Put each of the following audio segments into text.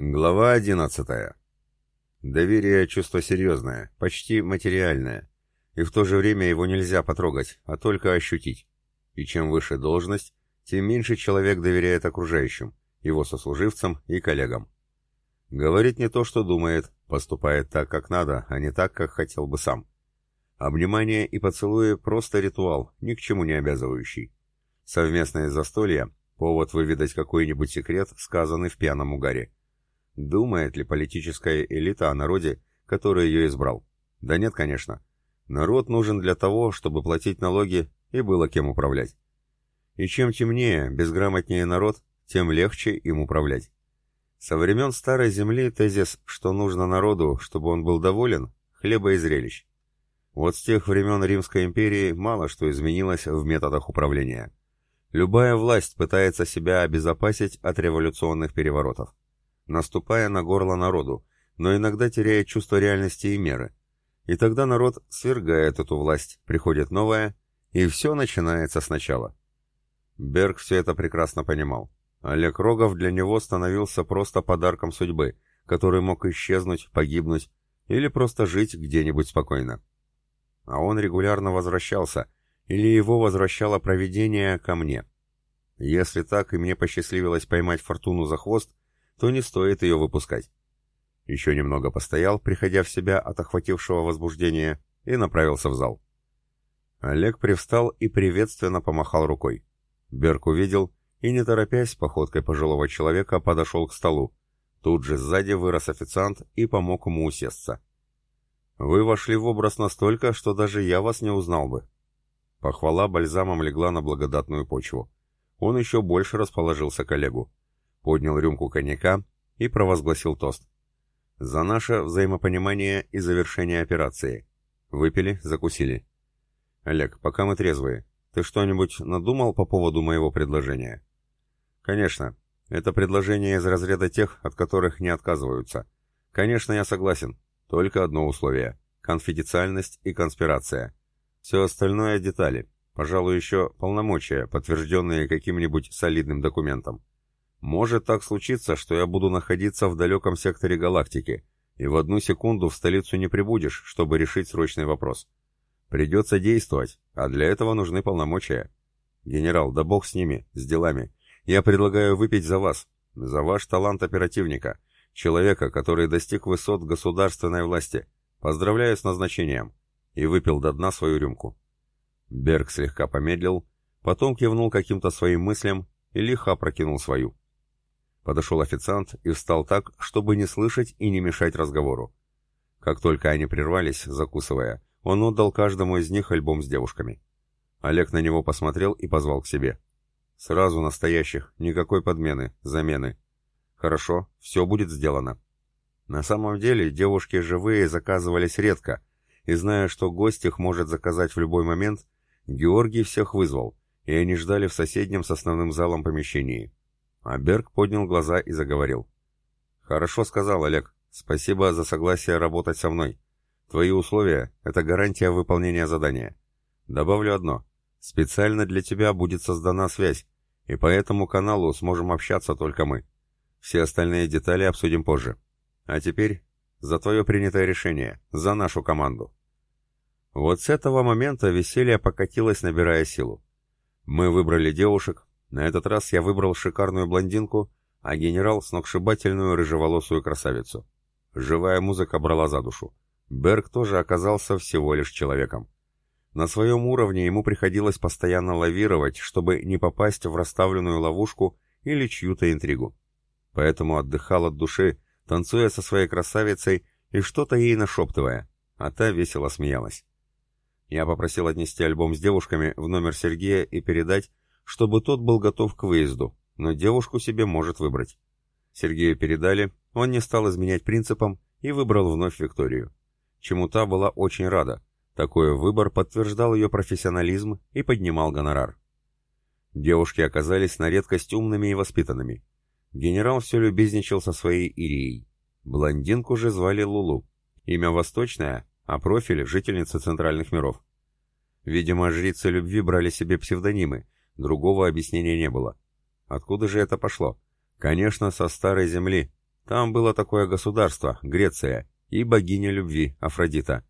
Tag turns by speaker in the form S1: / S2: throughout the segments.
S1: Глава одиннадцатая. Доверие – чувство серьезное, почти материальное, и в то же время его нельзя потрогать, а только ощутить. И чем выше должность, тем меньше человек доверяет окружающим, его сослуживцам и коллегам. Говорит не то, что думает, поступает так, как надо, а не так, как хотел бы сам. Обнимание и поцелуи – просто ритуал, ни к чему не обязывающий. Совместное застолье – повод выведать какой-нибудь секрет, сказанный в пьяном угаре – Думает ли политическая элита о народе, который ее избрал? Да нет, конечно. Народ нужен для того, чтобы платить налоги и было кем управлять. И чем темнее, безграмотнее народ, тем легче им управлять. Со времен Старой Земли тезис, что нужно народу, чтобы он был доволен, хлеба и зрелищ. Вот с тех времен Римской империи мало что изменилось в методах управления. Любая власть пытается себя обезопасить от революционных переворотов наступая на горло народу, но иногда теряя чувство реальности и меры. И тогда народ свергает эту власть, приходит новая, и все начинается сначала. Берг все это прекрасно понимал. Олег Рогов для него становился просто подарком судьбы, который мог исчезнуть, погибнуть или просто жить где-нибудь спокойно. А он регулярно возвращался, или его возвращало провидение ко мне. Если так и мне посчастливилось поймать фортуну за хвост, то не стоит ее выпускать. Еще немного постоял, приходя в себя от охватившего возбуждения, и направился в зал. Олег привстал и приветственно помахал рукой. Берг увидел и, не торопясь, походкой пожилого человека подошел к столу. Тут же сзади вырос официант и помог ему усесться. «Вы вошли в образ настолько, что даже я вас не узнал бы». Похвала бальзамом легла на благодатную почву. Он еще больше расположился к Олегу поднял рюмку коньяка и провозгласил тост. «За наше взаимопонимание и завершение операции. Выпили, закусили. Олег, пока мы трезвые, ты что-нибудь надумал по поводу моего предложения?» «Конечно. Это предложение из разряда тех, от которых не отказываются. Конечно, я согласен. Только одно условие — конфиденциальность и конспирация. Все остальное — детали. Пожалуй, еще полномочия, подтвержденные каким-нибудь солидным документом. Может так случиться, что я буду находиться в далеком секторе галактики, и в одну секунду в столицу не прибудешь, чтобы решить срочный вопрос. Придется действовать, а для этого нужны полномочия. Генерал, да бог с ними, с делами. Я предлагаю выпить за вас, за ваш талант оперативника, человека, который достиг высот государственной власти. Поздравляю с назначением. И выпил до дна свою рюмку. Берг слегка помедлил, потом кивнул каким-то своим мыслям и лихо опрокинул свою. Подошел официант и встал так, чтобы не слышать и не мешать разговору. Как только они прервались, закусывая, он отдал каждому из них альбом с девушками. Олег на него посмотрел и позвал к себе. «Сразу настоящих, никакой подмены, замены. Хорошо, все будет сделано». На самом деле девушки живые заказывались редко, и зная, что гость их может заказать в любой момент, Георгий всех вызвал, и они ждали в соседнем с основным залом помещении. А Берг поднял глаза и заговорил. «Хорошо сказал, Олег. Спасибо за согласие работать со мной. Твои условия — это гарантия выполнения задания. Добавлю одно. Специально для тебя будет создана связь, и по этому каналу сможем общаться только мы. Все остальные детали обсудим позже. А теперь за твое принятое решение, за нашу команду». Вот с этого момента веселье покатилось, набирая силу. Мы выбрали девушек, на этот раз я выбрал шикарную блондинку, а генерал — сногсшибательную рыжеволосую красавицу. Живая музыка брала за душу. Берг тоже оказался всего лишь человеком. На своем уровне ему приходилось постоянно лавировать, чтобы не попасть в расставленную ловушку или чью-то интригу. Поэтому отдыхал от души, танцуя со своей красавицей и что-то ей нашептывая, а та весело смеялась. Я попросил отнести альбом с девушками в номер Сергея и передать, чтобы тот был готов к выезду, но девушку себе может выбрать. Сергею передали, он не стал изменять принципам и выбрал вновь Викторию. Чему та была очень рада. Такой выбор подтверждал ее профессионализм и поднимал гонорар. Девушки оказались на редкость умными и воспитанными. Генерал все любезничал со своей Ирией. Блондинку же звали Лулу. Имя восточное, а профиль — жительница центральных миров. Видимо, жрицы любви брали себе псевдонимы, Другого объяснения не было. Откуда же это пошло? Конечно, со старой земли. Там было такое государство, Греция, и богиня любви, Афродита,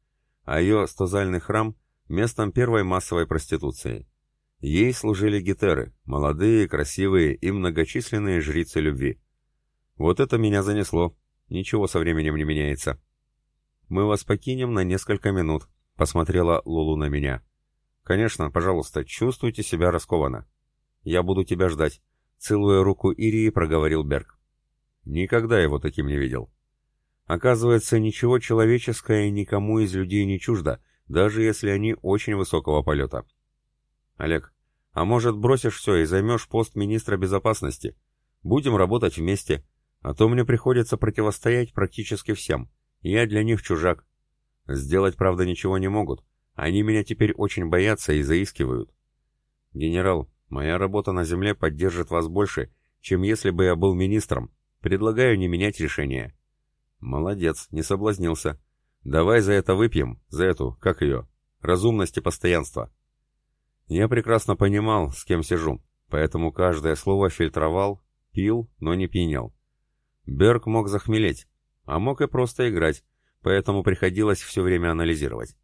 S1: а ее стозальный храм – местом первой массовой проституции. Ей служили гетеры, молодые, красивые и многочисленные жрицы любви. Вот это меня занесло. Ничего со временем не меняется. «Мы вас покинем на несколько минут», — посмотрела Лулу на меня. «Конечно, пожалуйста, чувствуйте себя раскованно. Я буду тебя ждать», — целуя руку Ирии, проговорил Берг. Никогда его таким не видел. Оказывается, ничего человеческое никому из людей не чуждо, даже если они очень высокого полета. Олег, а может бросишь все и займешь пост министра безопасности? Будем работать вместе, а то мне приходится противостоять практически всем. Я для них чужак. Сделать, правда, ничего не могут. Они меня теперь очень боятся и заискивают. Генерал, моя работа на земле поддержит вас больше, чем если бы я был министром. Предлагаю не менять решение. Молодец, не соблазнился. Давай за это выпьем, за эту, как ее, разумность и постоянство. Я прекрасно понимал, с кем сижу, поэтому каждое слово фильтровал, пил, но не пьянел. Берг мог захмелеть, а мог и просто играть, поэтому приходилось все время анализировать.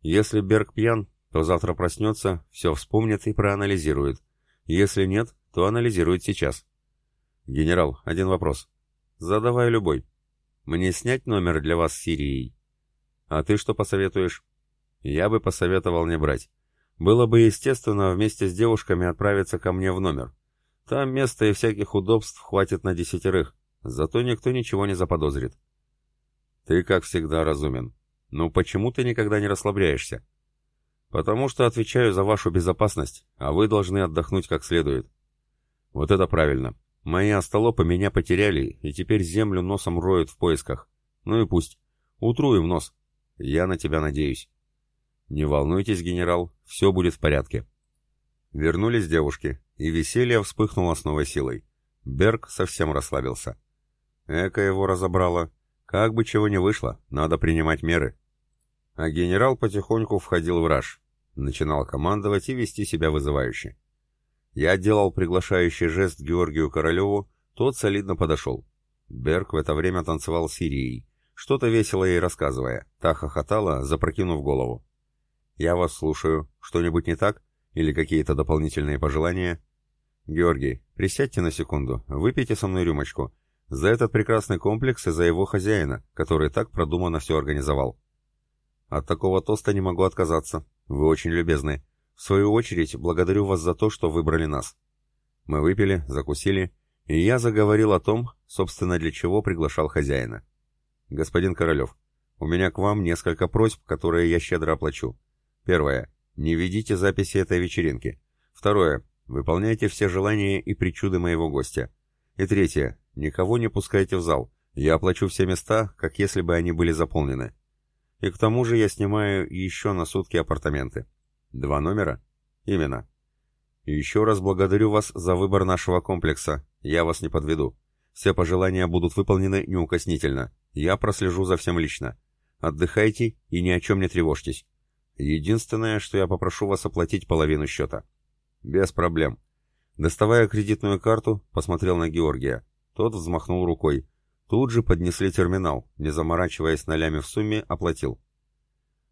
S1: Если Берг пьян, то завтра проснется, все вспомнит и проанализирует. Если нет, то анализирует сейчас. «Генерал, один вопрос. Задавай любой. Мне снять номер для вас с Сирией. А ты что посоветуешь? Я бы посоветовал не брать. Было бы естественно вместе с девушками отправиться ко мне в номер. Там места и всяких удобств хватит на десятерых, зато никто ничего не заподозрит. Ты, как всегда, разумен. Ну почему ты никогда не расслабляешься? Потому что отвечаю за вашу безопасность, а вы должны отдохнуть как следует. Вот это правильно. Мои остолопы меня потеряли, и теперь землю носом роют в поисках. Ну и пусть. Утру им нос. Я на тебя надеюсь. Не волнуйтесь, генерал, все будет в порядке. Вернулись девушки, и веселье вспыхнуло с новой силой. Берг совсем расслабился. Эко его разобрало. Как бы чего не вышло, надо принимать меры. А генерал потихоньку входил в раж. Начинал командовать и вести себя вызывающе. Я делал приглашающий жест Георгию Королеву, тот солидно подошел. Берг в это время танцевал с Ирией, что-то весело ей рассказывая. Та хохотала, запрокинув голову. «Я вас слушаю. Что-нибудь не так? Или какие-то дополнительные пожелания?» «Георгий, присядьте на секунду, выпейте со мной рюмочку. За этот прекрасный комплекс и за его хозяина, который так продуманно все организовал». «От такого тоста не могу отказаться. Вы очень любезны. В свою очередь, благодарю вас за то, что выбрали нас. Мы выпили, закусили, и я заговорил о том, собственно, для чего приглашал хозяина. Господин Королев, у меня к вам несколько просьб, которые я щедро оплачу. Первое. Не ведите записи этой вечеринки. Второе. Выполняйте все желания и причуды моего гостя. И третье. Никого не пускайте в зал. Я оплачу все места, как если бы они были заполнены. И к тому же я снимаю еще на сутки апартаменты. Два номера? Именно. Еще раз благодарю вас за выбор нашего комплекса. Я вас не подведу. Все пожелания будут выполнены неукоснительно. Я прослежу за всем лично. Отдыхайте и ни о чем не тревожьтесь. Единственное, что я попрошу вас оплатить половину счета. Без проблем. Доставая кредитную карту, посмотрел на Георгия. Тот взмахнул рукой. Тут же поднесли терминал, не заморачиваясь нолями в сумме, оплатил.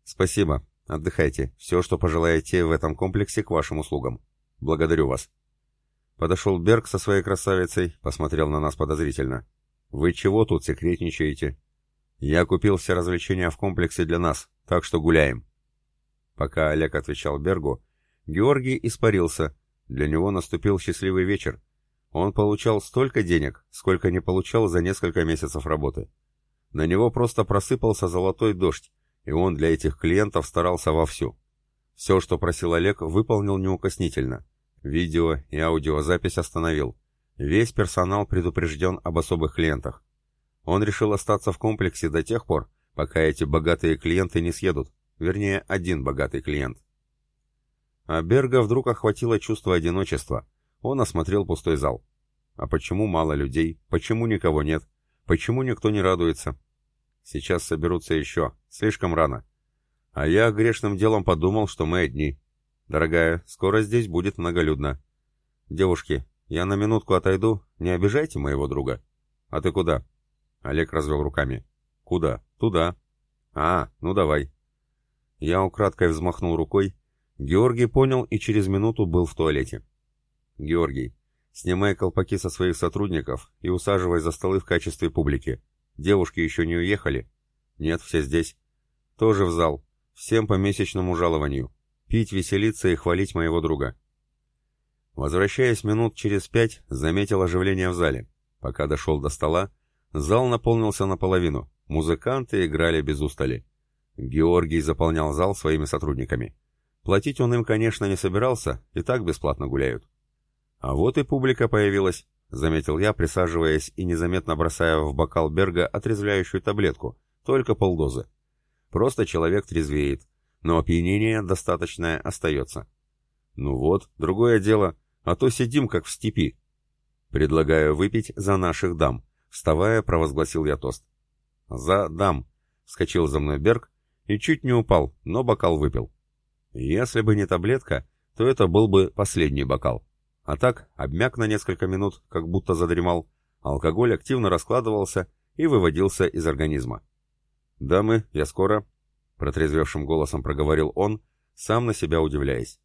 S1: «Спасибо. Отдыхайте. Все, что пожелаете в этом комплексе, к вашим услугам. Благодарю вас. Подошел Берг со своей красавицей, посмотрел на нас подозрительно. Вы чего тут секретничаете? Я купил все развлечения в комплексе для нас, так что гуляем. Пока Олег отвечал Бергу, Георгий испарился. Для него наступил счастливый вечер. Он получал столько денег, сколько не получал за несколько месяцев работы. На него просто просыпался золотой дождь, и он для этих клиентов старался вовсю. Все, что просил Олег, выполнил неукоснительно. Видео и аудиозапись остановил. Весь персонал предупрежден об особых клиентах. Он решил остаться в комплексе до тех пор, пока эти богатые клиенты не съедут. Вернее, один богатый клиент. А Берга вдруг охватило чувство одиночества. Он осмотрел пустой зал. А почему мало людей? Почему никого нет? Почему никто не радуется? Сейчас соберутся еще. Слишком рано. А я грешным делом подумал, что мы одни. Дорогая, скоро здесь будет многолюдно. Девушки, я на минутку отойду. Не обижайте моего друга. А ты куда? Олег развел руками. «Куда? Туда». «А, ну давай». Я украдкой взмахнул рукой. Георгий понял и через минуту был в туалете. «Георгий, снимай колпаки со своих сотрудников и усаживай за столы в качестве публики. Девушки еще не уехали?» «Нет, все здесь». «Тоже в зал. Всем по месячному жалованию. Пить, веселиться и хвалить моего друга». Возвращаясь минут через пять, заметил оживление в зале. Пока дошел до стола, зал наполнился наполовину. Музыканты играли без устали. Георгий заполнял зал своими сотрудниками. Платить он им, конечно, не собирался, и так бесплатно гуляют. А вот и публика появилась, заметил я, присаживаясь и незаметно бросая в бокал Берга отрезвляющую таблетку, только полдозы. Просто человек трезвеет, но опьянение достаточное остается. Ну вот, другое дело, а то сидим как в степи. Предлагаю выпить за наших дам, вставая, провозгласил я тост. За дам, вскочил за мной Берг и чуть не упал, но бокал выпил. Если бы не таблетка, то это был бы последний бокал. А так, обмяк на несколько минут, как будто задремал, алкоголь активно раскладывался и выводился из организма. «Дамы, я скоро», — протрезвевшим голосом проговорил он, сам на себя удивляясь.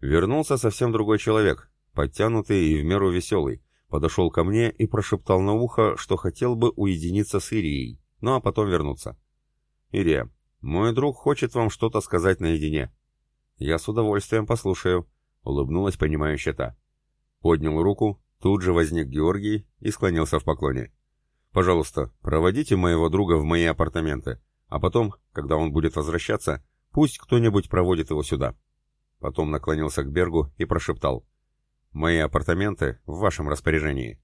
S1: Вернулся совсем другой человек, подтянутый и в меру веселый, подошел ко мне и прошептал на ухо, что хотел бы уединиться с Ирией, ну а потом вернуться. «Ирия, мой друг хочет вам что-то сказать наедине». «Я с удовольствием послушаю», — улыбнулась понимающая та. Поднял руку, тут же возник Георгий и склонился в поклоне. «Пожалуйста, проводите моего друга в мои апартаменты, а потом, когда он будет возвращаться, пусть кто-нибудь проводит его сюда». Потом наклонился к Бергу и прошептал. «Мои апартаменты в вашем распоряжении».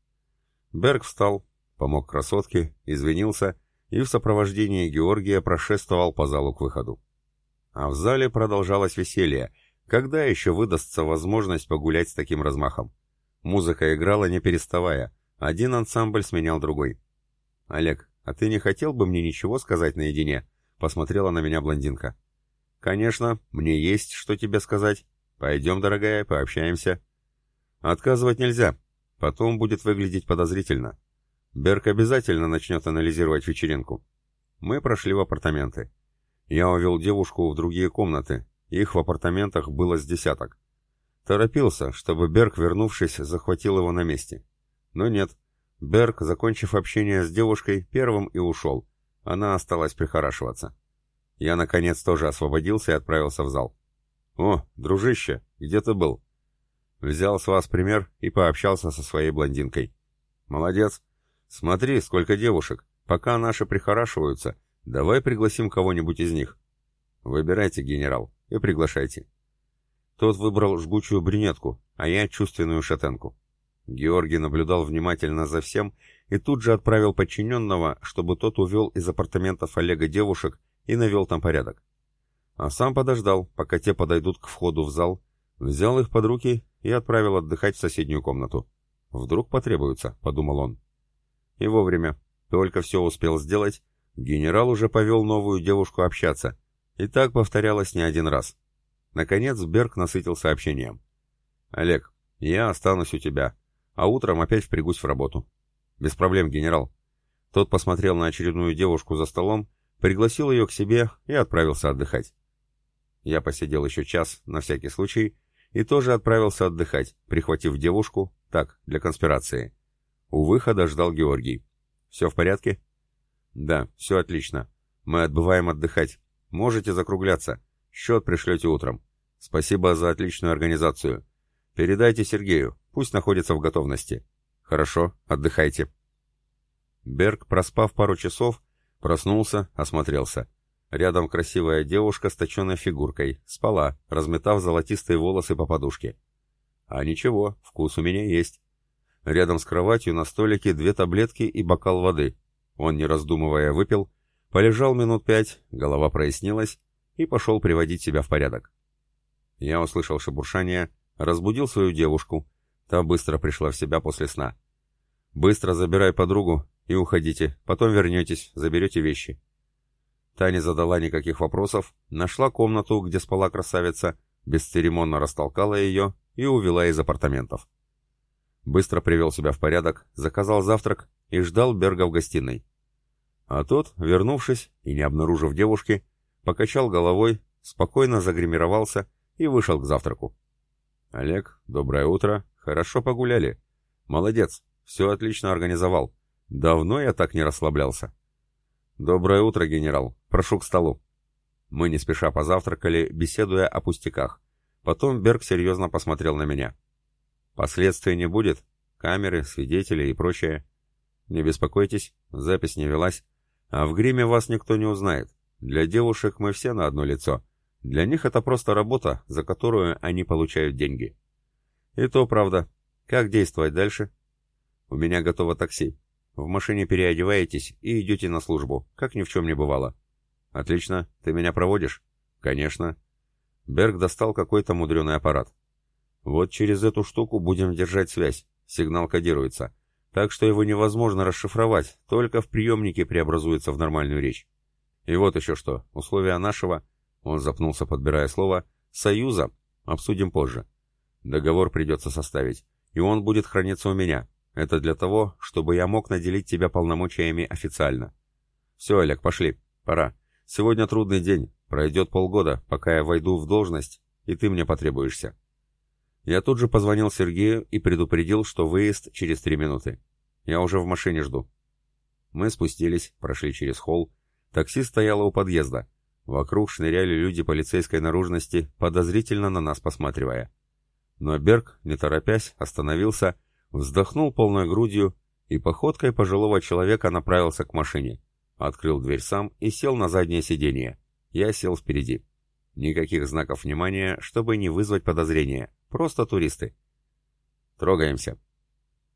S1: Берг встал, помог красотке, извинился и в сопровождении Георгия прошествовал по залу к выходу. А в зале продолжалось веселье. Когда еще выдастся возможность погулять с таким размахом? Музыка играла не переставая. Один ансамбль сменял другой. «Олег, а ты не хотел бы мне ничего сказать наедине?» — посмотрела на меня блондинка. «Конечно, мне есть что тебе сказать. Пойдем, дорогая, пообщаемся». «Отказывать нельзя. Потом будет выглядеть подозрительно. Берг обязательно начнет анализировать вечеринку». Мы прошли в апартаменты. Я увел девушку в другие комнаты. Их в апартаментах было с десяток. Торопился, чтобы Берг, вернувшись, захватил его на месте. Но нет. Берг, закончив общение с девушкой, первым и ушел. Она осталась прихорашиваться. Я, наконец, тоже освободился и отправился в зал. «О, дружище, где ты был?» Взял с вас пример и пообщался со своей блондинкой. «Молодец. Смотри, сколько девушек. Пока наши прихорашиваются, давай пригласим кого-нибудь из них». «Выбирайте, генерал, и приглашайте». Тот выбрал жгучую брюнетку, а я чувственную шатенку. Георгий наблюдал внимательно за всем и тут же отправил подчиненного, чтобы тот увел из апартаментов Олега девушек и навел там порядок. А сам подождал, пока те подойдут к входу в зал, взял их под руки и отправил отдыхать в соседнюю комнату. «Вдруг потребуется», — подумал он. И вовремя, только все успел сделать, генерал уже повел новую девушку общаться, и так повторялось не один раз. Наконец Берг насытил сообщением. «Олег, я останусь у тебя, а утром опять впрягусь в работу». «Без проблем, генерал». Тот посмотрел на очередную девушку за столом пригласил ее к себе и отправился отдыхать. Я посидел еще час, на всякий случай, и тоже отправился отдыхать, прихватив девушку, так, для конспирации. У выхода ждал Георгий. «Все в порядке?» «Да, все отлично. Мы отбываем отдыхать. Можете закругляться. Счет пришлете утром. Спасибо за отличную организацию. Передайте Сергею, пусть находится в готовности. Хорошо, отдыхайте». Берг, проспав пару часов, Проснулся, осмотрелся. Рядом красивая девушка с точенной фигуркой, спала, разметав золотистые волосы по подушке. А ничего, вкус у меня есть. Рядом с кроватью на столике две таблетки и бокал воды. Он, не раздумывая, выпил, полежал минут пять, голова прояснилась и пошел приводить себя в порядок. Я услышал шебуршание, разбудил свою девушку. Та быстро пришла в себя после сна. «Быстро забирай подругу и уходите, потом вернетесь, заберете вещи». Таня задала никаких вопросов, нашла комнату, где спала красавица, бесцеремонно растолкала ее и увела из апартаментов. Быстро привел себя в порядок, заказал завтрак и ждал Берга в гостиной. А тот, вернувшись и не обнаружив девушки, покачал головой, спокойно загримировался и вышел к завтраку. «Олег, доброе утро. Хорошо погуляли. Молодец, все отлично организовал. Давно я так не расслаблялся». «Доброе утро, генерал. Прошу к столу». Мы не спеша позавтракали, беседуя о пустяках. Потом Берг серьезно посмотрел на меня. «Последствий не будет? Камеры, свидетели и прочее?» «Не беспокойтесь, запись не велась. А в гриме вас никто не узнает. Для девушек мы все на одно лицо. Для них это просто работа, за которую они получают деньги». «И то правда. Как действовать дальше?» «У меня готово такси. В машине переодеваетесь и идете на службу, как ни в чем не бывало». «Отлично. Ты меня проводишь?» «Конечно». Берг достал какой-то мудреный аппарат. «Вот через эту штуку будем держать связь. Сигнал кодируется. Так что его невозможно расшифровать, только в приемнике преобразуется в нормальную речь. И вот еще что. Условия нашего...» Он запнулся, подбирая слово. «Союза. Обсудим позже. Договор придется составить. И он будет храниться у меня. Это для того, чтобы я мог наделить тебя полномочиями официально. Все, Олег, пошли. Пора. Сегодня трудный день, пройдет полгода, пока я войду в должность, и ты мне потребуешься. Я тут же позвонил Сергею и предупредил, что выезд через три минуты. Я уже в машине жду. Мы спустились, прошли через холл. Такси стояло у подъезда. Вокруг шныряли люди полицейской наружности, подозрительно на нас посматривая. Но Берг, не торопясь, остановился, вздохнул полной грудью и походкой пожилого человека направился к машине. Открыл дверь сам и сел на заднее сиденье. Я сел впереди. Никаких знаков внимания, чтобы не вызвать подозрения. Просто туристы. Трогаемся.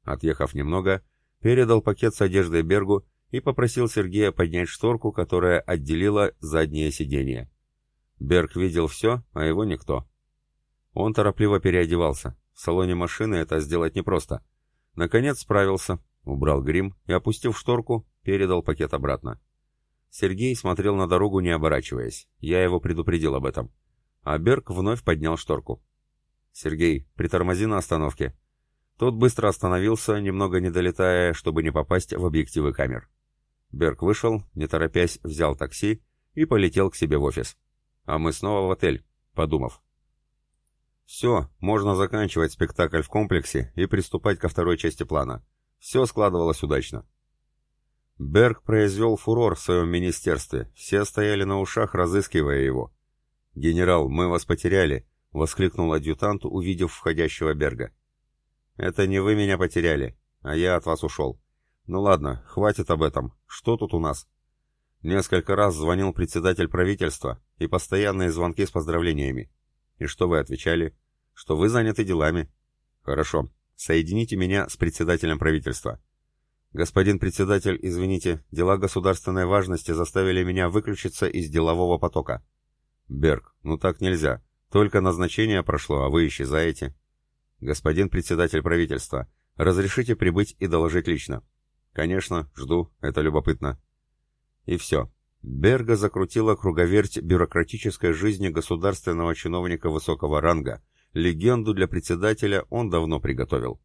S1: Отъехав немного, передал пакет с одеждой Бергу и попросил Сергея поднять шторку, которая отделила заднее сиденье. Берг видел все, а его никто. Он торопливо переодевался. В салоне машины это сделать непросто. Наконец справился, убрал грим и, опустив шторку, передал пакет обратно. Сергей смотрел на дорогу, не оборачиваясь. Я его предупредил об этом. А Берг вновь поднял шторку. «Сергей, притормози на остановке». Тот быстро остановился, немного не долетая, чтобы не попасть в объективы камер. Берг вышел, не торопясь, взял такси и полетел к себе в офис. А мы снова в отель, подумав. Все, можно заканчивать спектакль в комплексе и приступать ко второй части плана. Все складывалось удачно. Берг произвел фурор в своем министерстве, все стояли на ушах, разыскивая его. «Генерал, мы вас потеряли», — воскликнул адъютант, увидев входящего Берга. «Это не вы меня потеряли, а я от вас ушел. Ну ладно, хватит об этом. Что тут у нас?» Несколько раз звонил председатель правительства и постоянные звонки с поздравлениями. И что вы отвечали? Что вы заняты делами. Хорошо, соедините меня с председателем правительства. «Господин председатель, извините, дела государственной важности заставили меня выключиться из делового потока». «Берг, ну так нельзя. Только назначение прошло, а вы исчезаете». «Господин председатель правительства, разрешите прибыть и доложить лично». «Конечно, жду, это любопытно». И все. Берга закрутила круговерть бюрократической жизни государственного чиновника высокого ранга. Легенду для председателя он давно приготовил.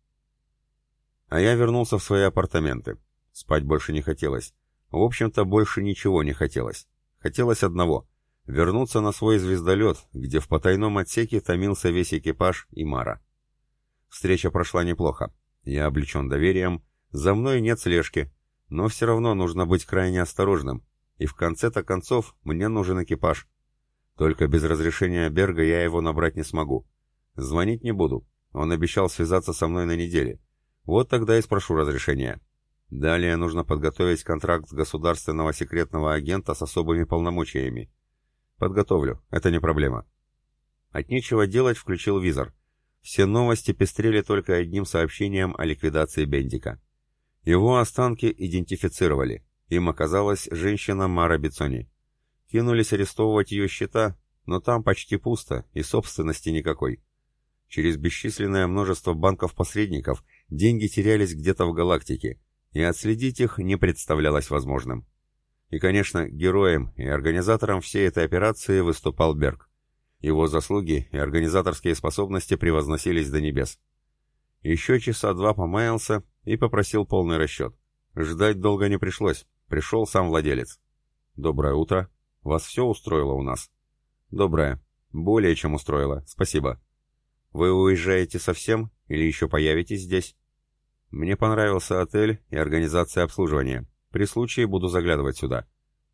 S1: А я вернулся в свои апартаменты. Спать больше не хотелось. В общем-то, больше ничего не хотелось. Хотелось одного — вернуться на свой звездолет, где в потайном отсеке томился весь экипаж и Мара. Встреча прошла неплохо. Я облечен доверием, за мной нет слежки, но все равно нужно быть крайне осторожным, и в конце-то концов мне нужен экипаж. Только без разрешения Берга я его набрать не смогу. Звонить не буду, он обещал связаться со мной на неделе — вот тогда и спрошу разрешения. Далее нужно подготовить контракт государственного секретного агента с особыми полномочиями. Подготовлю, это не проблема. От нечего делать включил визор. Все новости пестрели только одним сообщением о ликвидации Бендика. Его останки идентифицировали. Им оказалась женщина Мара Бицони. Кинулись арестовывать ее счета, но там почти пусто и собственности никакой. Через бесчисленное множество банков-посредников деньги терялись где-то в галактике, и отследить их не представлялось возможным. И, конечно, героем и организатором всей этой операции выступал Берг. Его заслуги и организаторские способности превозносились до небес. Еще часа два помаялся и попросил полный расчет. Ждать долго не пришлось. пришел сам владелец. «Доброе утро. Вас все устроило у нас?» «Доброе. Более чем устроило. Спасибо. Вы уезжаете совсем или еще появитесь здесь?» «Мне понравился отель и организация обслуживания. При случае буду заглядывать сюда.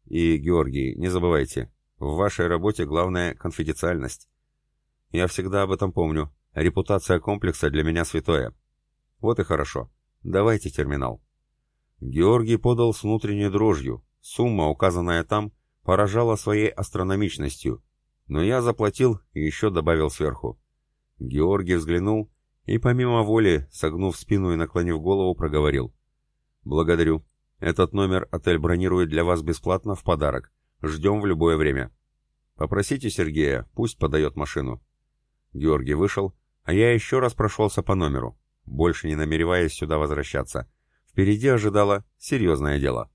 S1: И, Георгий, не забывайте, в вашей работе главное конфиденциальность. Я всегда об этом помню. Репутация комплекса для меня святое. Вот и хорошо. Давайте терминал». Георгий подал с внутренней дрожью. Сумма, указанная там, поражала своей астрономичностью. Но я заплатил и еще добавил сверху. Георгий взглянул и, помимо воли, согнув спину и наклонив голову, проговорил. «Благодарю. Этот номер отель бронирует для вас бесплатно в подарок. Ждем в любое время. Попросите Сергея, пусть подает машину». Георгий вышел, а я еще раз прошелся по номеру, больше не намереваясь сюда возвращаться. Впереди ожидало серьезное дело.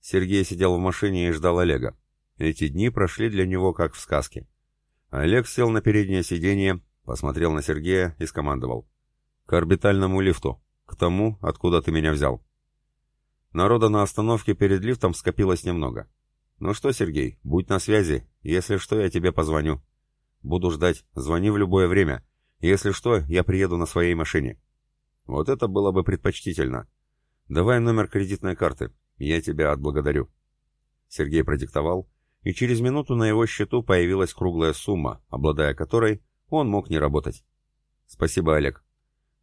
S1: Сергей сидел в машине и ждал Олега. Эти дни прошли для него как в сказке. Олег сел на переднее сиденье, посмотрел на Сергея и скомандовал. «К орбитальному лифту. К тому, откуда ты меня взял». Народа на остановке перед лифтом скопилось немного. «Ну что, Сергей, будь на связи. Если что, я тебе позвоню. Буду ждать. Звони в любое время. Если что, я приеду на своей машине». «Вот это было бы предпочтительно. Давай номер кредитной карты. Я тебя отблагодарю». Сергей продиктовал, и через минуту на его счету появилась круглая сумма, обладая которой он мог не работать. «Спасибо, Олег».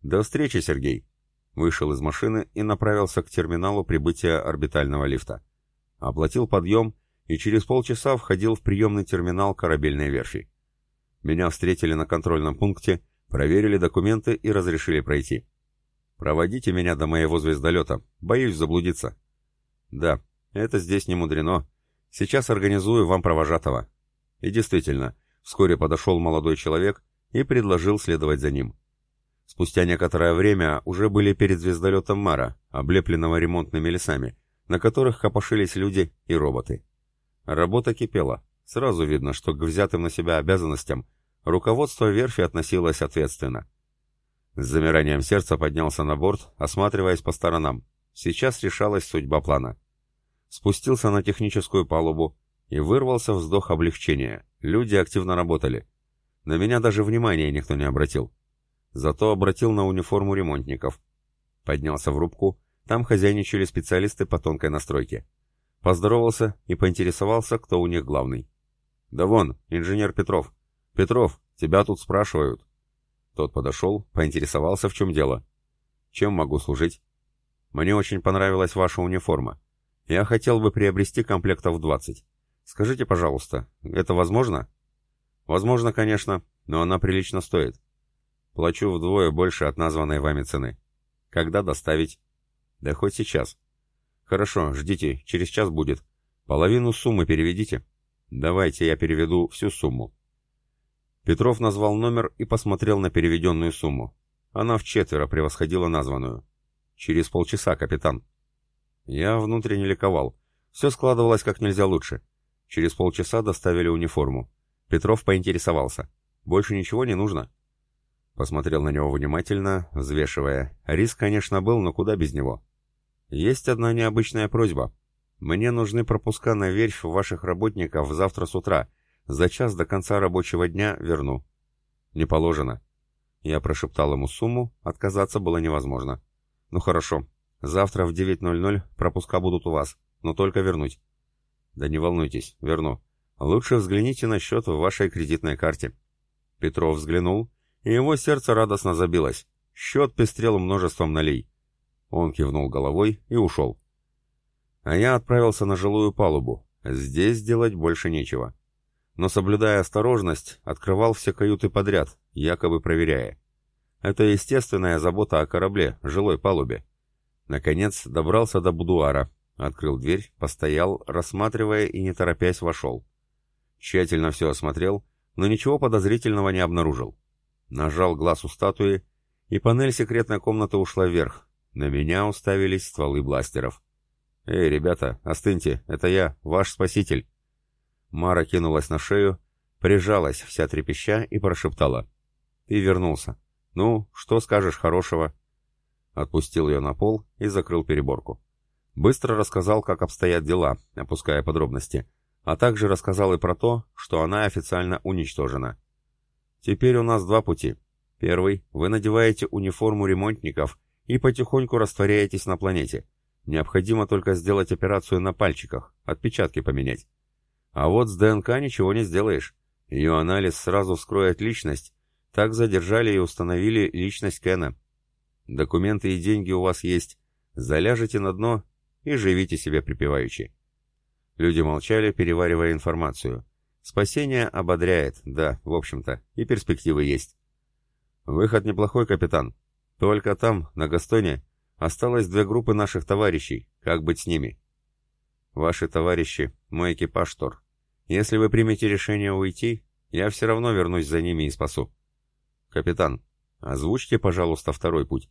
S1: «До встречи, Сергей». Вышел из машины и направился к терминалу прибытия орбитального лифта. Оплатил подъем и через полчаса входил в приемный терминал корабельной верфи. Меня встретили на контрольном пункте, проверили документы и разрешили пройти. «Проводите меня до моего звездолета. Боюсь заблудиться». «Да, это здесь не мудрено. Сейчас организую вам провожатого». И действительно, вскоре подошел молодой человек и предложил следовать за ним. Спустя некоторое время уже были перед звездолетом Мара, облепленного ремонтными лесами, на которых копошились люди и роботы. Работа кипела. Сразу видно, что к взятым на себя обязанностям руководство верфи относилось ответственно. С замиранием сердца поднялся на борт, осматриваясь по сторонам. Сейчас решалась судьба плана. Спустился на техническую палубу и вырвался вздох облегчения. Люди активно работали. На меня даже внимания никто не обратил. Зато обратил на униформу ремонтников. Поднялся в рубку, там хозяйничали специалисты по тонкой настройке. Поздоровался и поинтересовался, кто у них главный. «Да вон, инженер Петров. Петров, тебя тут спрашивают». Тот подошел, поинтересовался, в чем дело. «Чем могу служить?» Мне очень понравилась ваша униформа. Я хотел бы приобрести комплектов 20. Скажите, пожалуйста, это возможно? Возможно, конечно, но она прилично стоит. Плачу вдвое больше от названной вами цены. Когда доставить? Да хоть сейчас. Хорошо, ждите, через час будет. Половину суммы переведите. Давайте я переведу всю сумму. Петров назвал номер и посмотрел на переведенную сумму. Она в четверо превосходила названную. «Через полчаса, капитан». Я внутренне ликовал. Все складывалось как нельзя лучше. Через полчаса доставили униформу. Петров поинтересовался. «Больше ничего не нужно?» Посмотрел на него внимательно, взвешивая. Риск, конечно, был, но куда без него. «Есть одна необычная просьба. Мне нужны пропуска на верфь ваших работников завтра с утра. За час до конца рабочего дня верну». «Не положено». Я прошептал ему сумму, отказаться было невозможно. «Ну хорошо. Завтра в 9.00 пропуска будут у вас, но только вернуть». «Да не волнуйтесь, верну. Лучше взгляните на счет в вашей кредитной карте». Петров взглянул, и его сердце радостно забилось. Счет пестрел множеством налей. Он кивнул головой и ушел. А я отправился на жилую палубу. Здесь делать больше нечего. Но, соблюдая осторожность, открывал все каюты подряд, якобы проверяя. Это естественная забота о корабле, жилой палубе. Наконец добрался до будуара, открыл дверь, постоял, рассматривая и не торопясь вошел. Тщательно все осмотрел, но ничего подозрительного не обнаружил. Нажал глаз у статуи, и панель секретной комнаты ушла вверх. На меня уставились стволы бластеров. «Эй, ребята, остыньте, это я, ваш спаситель!» Мара кинулась на шею, прижалась, вся трепеща, и прошептала. «Ты вернулся. «Ну, что скажешь хорошего?» Отпустил ее на пол и закрыл переборку. Быстро рассказал, как обстоят дела, опуская подробности, а также рассказал и про то, что она официально уничтожена. Теперь у нас два пути. Первый – вы надеваете униформу ремонтников и потихоньку растворяетесь на планете. Необходимо только сделать операцию на пальчиках, отпечатки поменять. А вот с ДНК ничего не сделаешь. Ее анализ сразу вскроет личность. Так задержали и установили личность Кена. Документы и деньги у вас есть. Заляжете на дно и живите себе припеваючи. Люди молчали, переваривая информацию. Спасение ободряет, да, в общем-то, и перспективы есть. Выход неплохой, капитан. Только там, на Gastoне, осталось две группы наших товарищей. Как быть с ними? Ваши товарищи, мой экипаж, Тор. Если вы примете решение уйти, я все равно вернусь за ними и спасу. Капитан, озвучьте, пожалуйста, второй путь.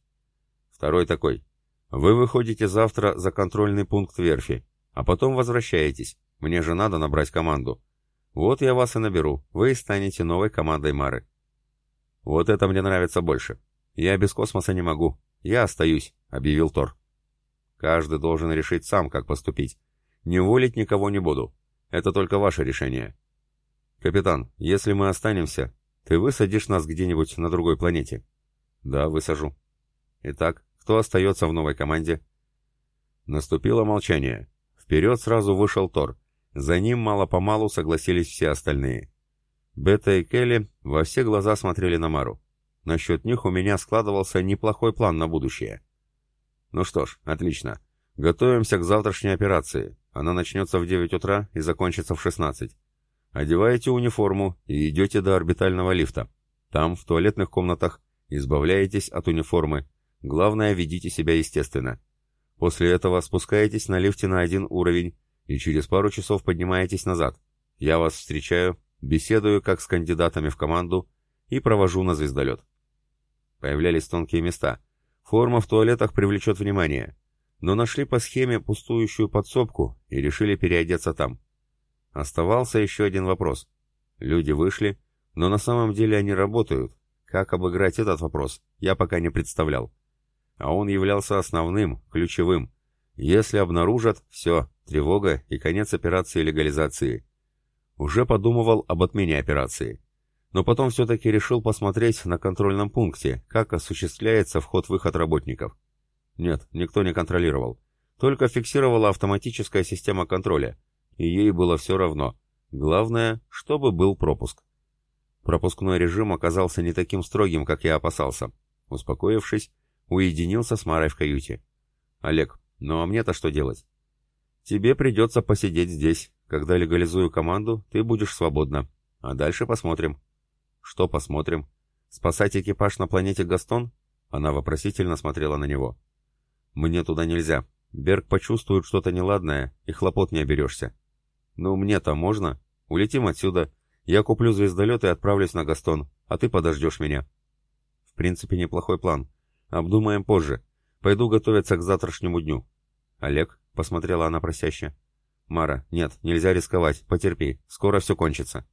S1: Второй такой. Вы выходите завтра за контрольный пункт верфи, а потом возвращаетесь. Мне же надо набрать команду. Вот я вас и наберу. Вы станете новой командой Мары. Вот это мне нравится больше. Я без космоса не могу. Я остаюсь, объявил Тор. Каждый должен решить сам, как поступить. Не волить никого не буду. Это только ваше решение. Капитан, если мы останемся, ты высадишь нас где-нибудь на другой планете? Да, высажу. Итак, кто остается в новой команде? Наступило молчание. Вперед сразу вышел Тор. За ним мало-помалу согласились все остальные. Бета и Келли во все глаза смотрели на Мару. Насчет них у меня складывался неплохой план на будущее. Ну что ж, отлично. Готовимся к завтрашней операции. Она начнется в 9 утра и закончится в 16. Одеваете униформу и идете до орбитального лифта. Там, в туалетных комнатах, избавляетесь от униформы. Главное, ведите себя естественно. После этого спускаетесь на лифте на один уровень и через пару часов поднимаетесь назад. Я вас встречаю, беседую как с кандидатами в команду и провожу на звездолет. Появлялись тонкие места. Форма в туалетах привлечет внимание. Но нашли по схеме пустующую подсобку и решили переодеться там. Оставался еще один вопрос. Люди вышли, но на самом деле они работают. Как обыграть этот вопрос, я пока не представлял. А он являлся основным, ключевым. Если обнаружат, все, Тревога и конец операции легализации. Уже подумывал об отмене операции. Но потом все-таки решил посмотреть на контрольном пункте, как осуществляется вход-выход работников. Нет, никто не контролировал. Только фиксировала автоматическая система контроля. И ей было все равно. Главное, чтобы был пропуск. Пропускной режим оказался не таким строгим, как я опасался. Успокоившись, уединился с Марой в каюте. «Олег, ну а мне-то что делать? Тебе придется посидеть здесь. Когда легализую команду, ты будешь свободна. А дальше посмотрим. Что посмотрим? Спасать экипаж на планете Гастон? Она вопросительно смотрела на него. Мне туда нельзя. Берг почувствует что-то неладное, и хлопот не оберешься. Ну, мне-то можно. Улетим отсюда. Я куплю звездолет и отправлюсь на Гастон, а ты подождешь меня. В принципе, неплохой план. Обдумаем позже. Пойду готовиться к завтрашнему дню. Олег, — посмотрела она просяще. «Мара, нет, нельзя рисковать, потерпи, скоро все кончится».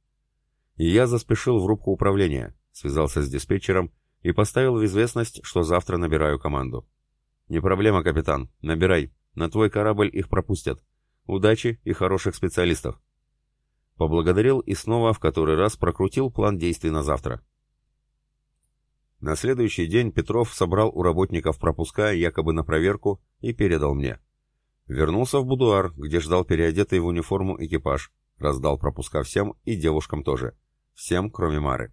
S1: И я заспешил в рубку управления, связался с диспетчером и поставил в известность, что завтра набираю команду. «Не проблема, капитан, набирай, на твой корабль их пропустят. Удачи и хороших специалистов». Поблагодарил и снова в который раз прокрутил план действий на завтра. На следующий день Петров собрал у работников пропуска якобы на проверку и передал мне. Вернулся в будуар, где ждал переодетый в униформу экипаж. Раздал пропуска всем и девушкам тоже. Всем, кроме Мары.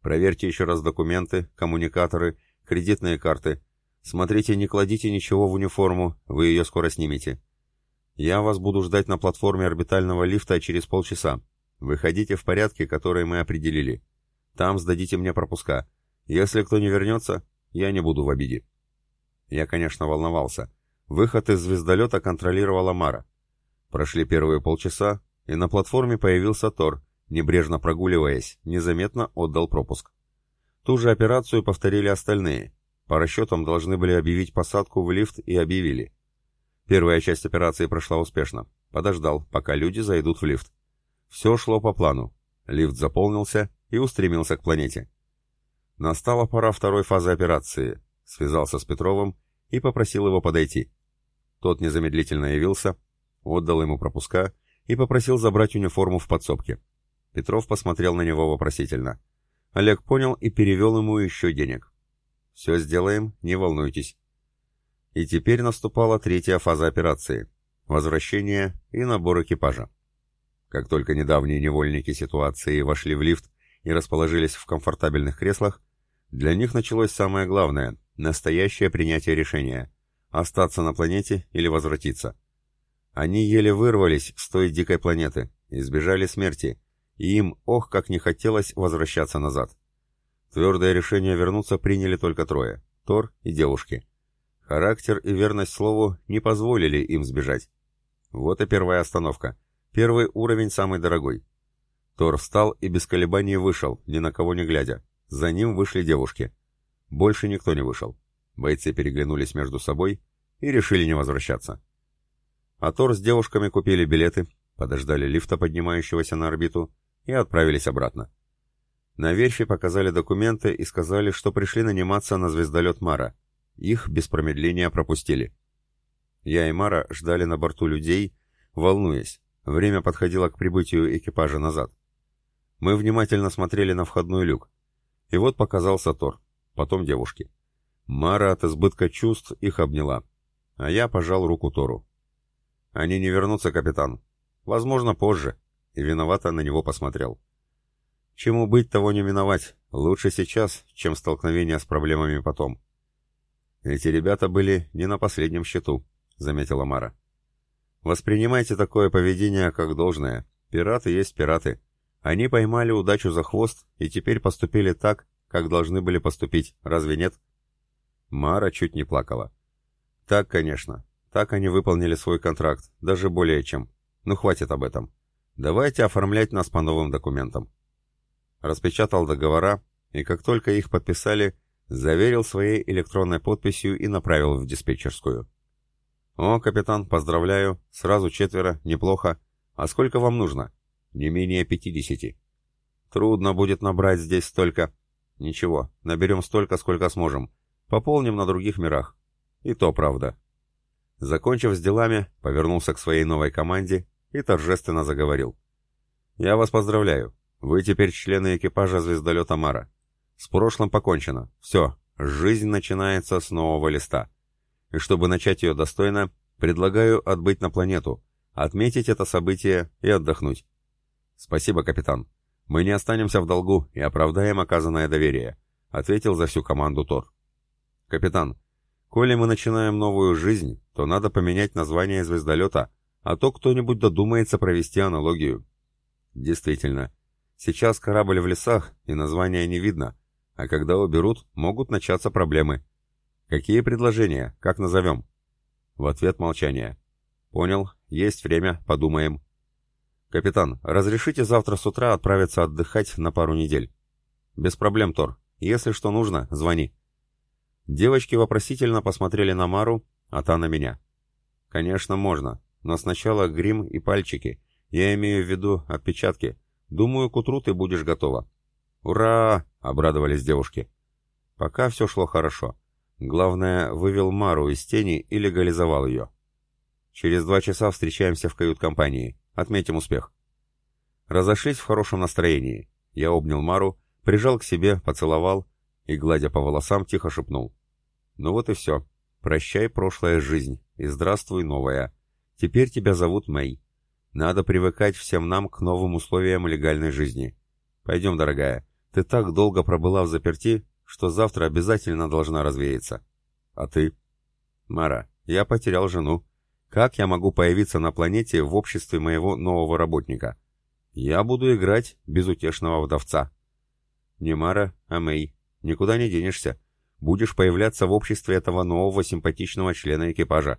S1: Проверьте еще раз документы, коммуникаторы, кредитные карты. Смотрите, не кладите ничего в униформу, вы ее скоро снимете. Я вас буду ждать на платформе орбитального лифта через полчаса. Выходите в порядке, который мы определили. Там сдадите мне пропуска. Если кто не вернется, я не буду в обиде. Я, конечно, волновался. Выход из звездолета контролировала Мара. Прошли первые полчаса, и на платформе появился Тор, небрежно прогуливаясь, незаметно отдал пропуск. Ту же операцию повторили остальные. По расчетам должны были объявить посадку в лифт и объявили. Первая часть операции прошла успешно. Подождал, пока люди зайдут в лифт. Все шло по плану. Лифт заполнился и устремился к планете. Настала пора второй фазы операции. Связался с Петровым и попросил его подойти. Тот незамедлительно явился, отдал ему пропуска и попросил забрать униформу в подсобке. Петров посмотрел на него вопросительно. Олег понял и перевел ему еще денег. «Все сделаем, не волнуйтесь». И теперь наступала третья фаза операции — возвращение и набор экипажа. Как только недавние невольники ситуации вошли в лифт и расположились в комфортабельных креслах, для них началось самое главное — настоящее принятие решения — остаться на планете или возвратиться. Они еле вырвались с той дикой планеты, избежали смерти, и им, ох, как не хотелось возвращаться назад. Твердое решение вернуться приняли только трое — Тор и девушки. Характер и верность слову не позволили им сбежать. Вот и первая остановка. Первый уровень самый дорогой. Тор встал и без колебаний вышел, ни на кого не глядя. За ним вышли девушки. Больше никто не вышел. Бойцы переглянулись между собой и решили не возвращаться. А Тор с девушками купили билеты, подождали лифта, поднимающегося на орбиту, и отправились обратно. На верфи показали документы и сказали, что пришли наниматься на звездолет Мара. Их без промедления пропустили. Я и Мара ждали на борту людей, волнуясь. Время подходило к прибытию экипажа назад. Мы внимательно смотрели на входной люк. И вот показался Тор, потом девушки. Мара от избытка чувств их обняла, а я пожал руку Тору. «Они не вернутся, капитан. Возможно, позже и виновато на него посмотрел. Чему быть, того не миновать. Лучше сейчас, чем столкновение с проблемами потом. Эти ребята были не на последнем счету, заметила Мара. Воспринимайте такое поведение как должное. Пираты есть пираты. Они поймали удачу за хвост и теперь поступили так, как должны были поступить, разве нет? Мара чуть не плакала. Так, конечно. Так они выполнили свой контракт, даже более чем. Ну хватит об этом. Давайте оформлять нас по новым документам. Распечатал договора, и как только их подписали, заверил своей электронной подписью и направил в диспетчерскую. «О, капитан, поздравляю, сразу четверо, неплохо. А сколько вам нужно?» «Не менее пятидесяти». «Трудно будет набрать здесь столько». «Ничего, наберем столько, сколько сможем. Пополним на других мирах». «И то правда». Закончив с делами, повернулся к своей новой команде и торжественно заговорил. «Я вас поздравляю. Вы теперь члены экипажа звездолета Мара. С прошлым покончено. Все, жизнь начинается с нового листа. И чтобы начать ее достойно, предлагаю отбыть на планету, отметить это событие и отдохнуть. Спасибо, капитан. Мы не останемся в долгу и оправдаем оказанное доверие», — ответил за всю команду Тор. «Капитан, коли мы начинаем новую жизнь, то надо поменять название звездолета а то кто-нибудь додумается провести аналогию. Действительно, сейчас корабль в лесах, и названия не видно, а когда уберут, могут начаться проблемы. Какие предложения? Как назовем? В ответ молчание. Понял, есть время, подумаем. Капитан, разрешите завтра с утра отправиться отдыхать на пару недель? Без проблем, Тор. Если что нужно, звони. Девочки вопросительно посмотрели на Мару, а та на меня. Конечно, можно. Но сначала грим и пальчики. Я имею в виду отпечатки. Думаю, к утру ты будешь готова». «Ура!» — обрадовались девушки. Пока все шло хорошо. Главное, вывел Мару из тени и легализовал ее. Через два часа встречаемся в кают-компании. Отметим успех. Разошлись в хорошем настроении. Я обнял Мару, прижал к себе, поцеловал и, гладя по волосам, тихо шепнул. «Ну вот и все. Прощай, прошлая жизнь, и здравствуй, новая. Теперь тебя зовут Мэй. Надо привыкать всем нам к новым условиям легальной жизни. Пойдем, дорогая. Ты так долго пробыла в заперти, что завтра обязательно должна развеяться. А ты? Мара, я потерял жену. Как я могу появиться на планете в обществе моего нового работника? Я буду играть безутешного вдовца. Не Мара, а Мэй. Никуда не денешься. Будешь появляться в обществе этого нового симпатичного члена экипажа.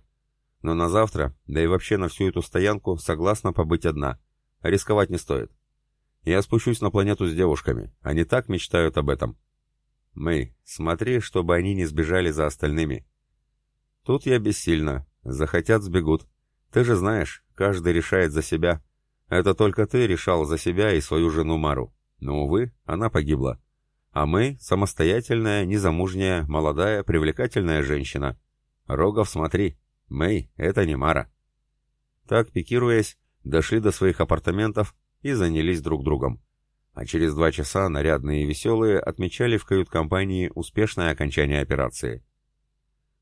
S1: Но на завтра, да и вообще на всю эту стоянку, согласна побыть одна. Рисковать не стоит. Я спущусь на планету с девушками. Они так мечтают об этом. Мэй, смотри, чтобы они не сбежали за остальными. Тут я бессильна. Захотят, сбегут. Ты же знаешь, каждый решает за себя. Это только ты решал за себя и свою жену Мару. Но, увы, она погибла. А мы — самостоятельная, незамужняя, молодая, привлекательная женщина. Рогов, смотри, Мэй, это не Мара. Так, пикируясь, дошли до своих апартаментов и занялись друг другом. А через два часа нарядные и веселые отмечали в кают-компании успешное окончание операции.